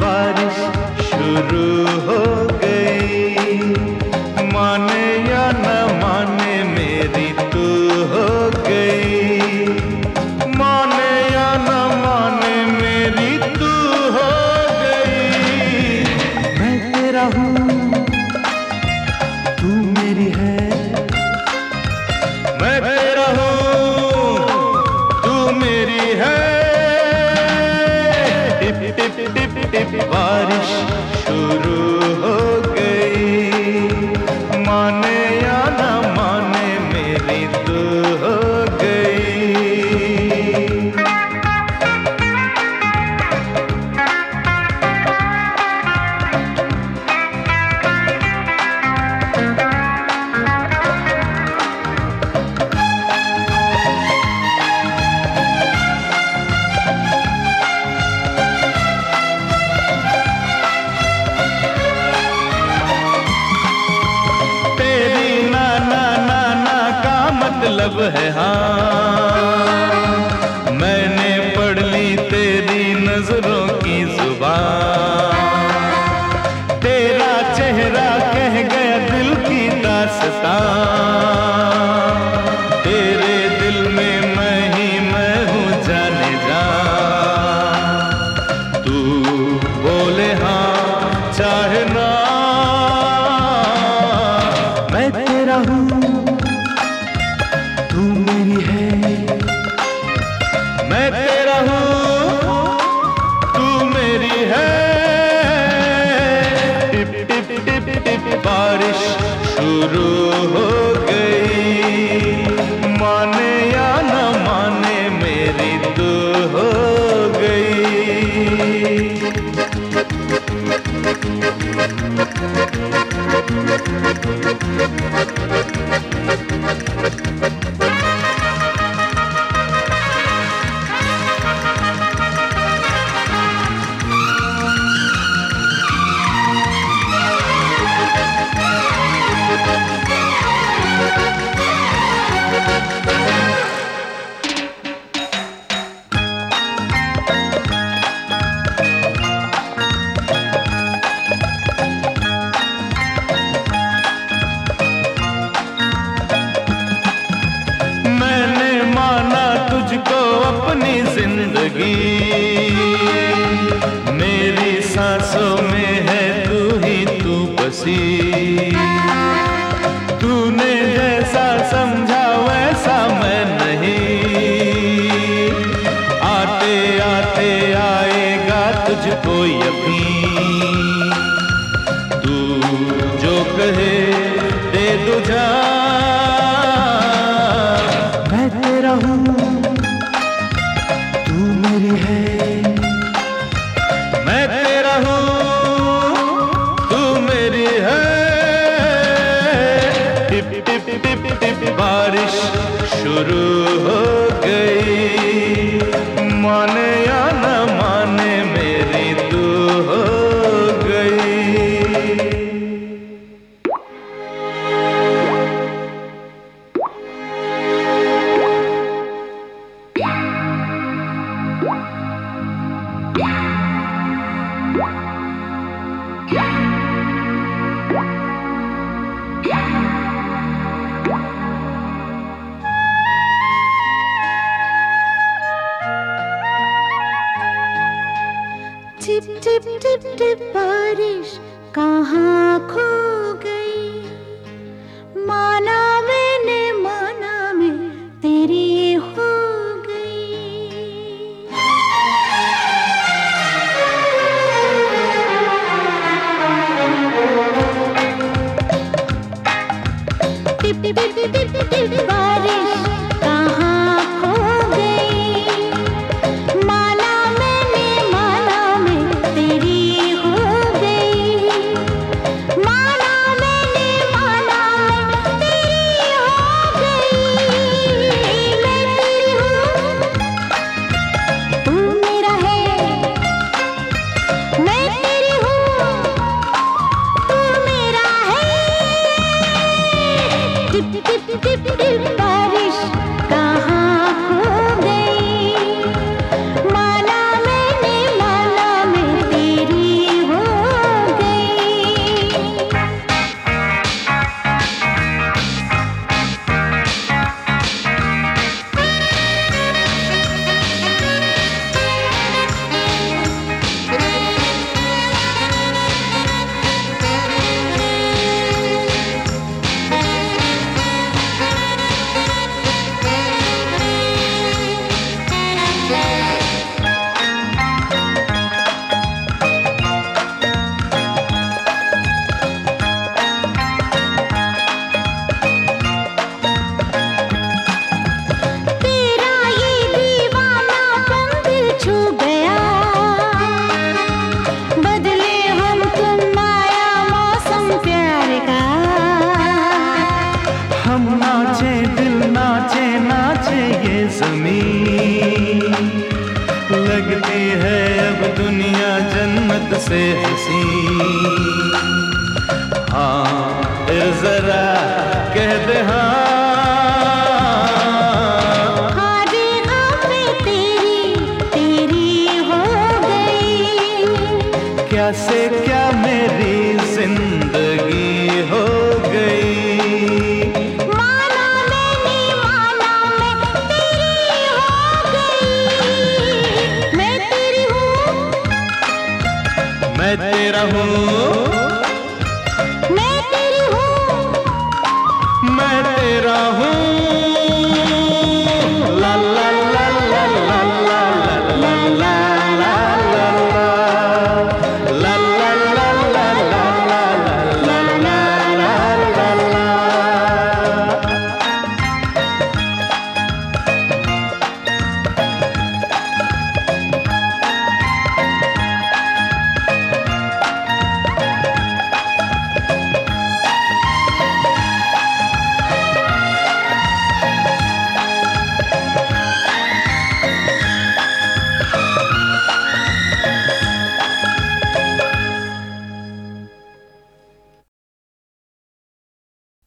बारिश शुरू हो गई। माने या न मन Lord. मतलब है हाँ। मैंने पढ़ ली तेरी नज़रों की ज़ुबान। तेरा चेहरा कह गया दिल की दासता ज़िंदगी मेरी सांसों में है तू ही तू बसी तूने जैसा समझा वैसा मैं नहीं। आते आते आएगा तुझको यकीन। तू जो कहे, दे दो शुरू हो बारिश कहाँ खो गई माना मैंने माना मैं तेरी हो गई टिप टिप टिप टिप टिप टिप दुनिया जन्नत से हसी। हाँ फिर जरा कह दे हाँ। क्या से क्या मेरी ज़िंदगी रहो